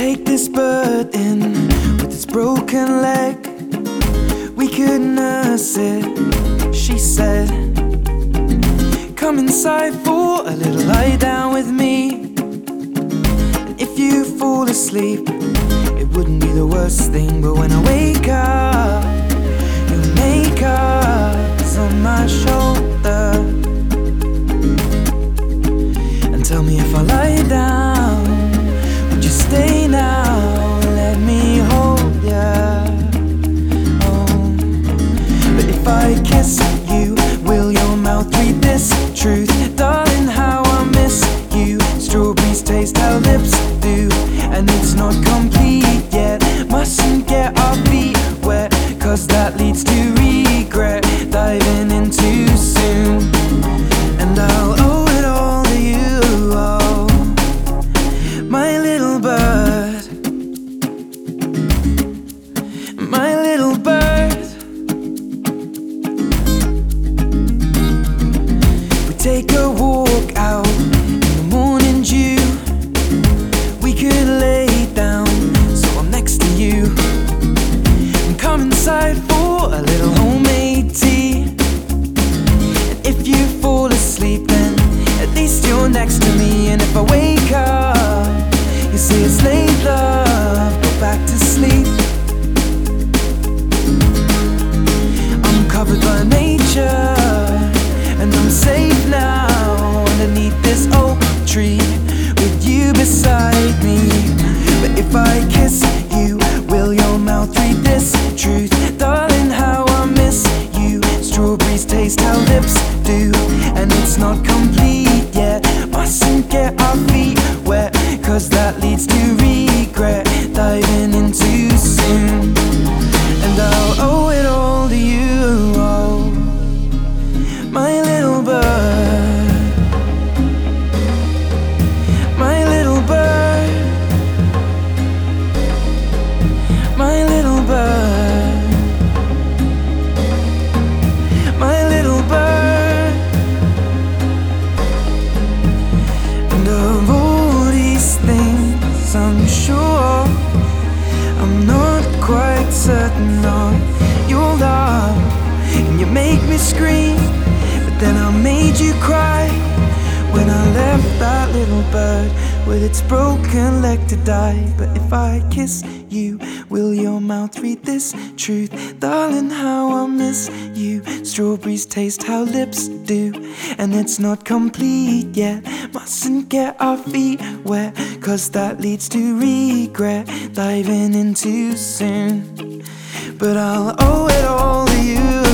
this bird in with its broken leg. We could nurse it, she said. Come inside for a little lie down with me. And if you fall asleep, it wouldn't be the worst thing. But when I wake truth? Darling, Get our feet wet, cause that leads to certain of your love, and you make me scream, but then I made you cry when I left that little bird with its broken leg to die. But if I kiss you, will your mouth read this truth? Darling, how I miss you. Strawberries taste how lips do, and it's not complete yet. Mustn't get our feet wet, cause that leads to regret. Diving in too soon. But I'll owe it all to you.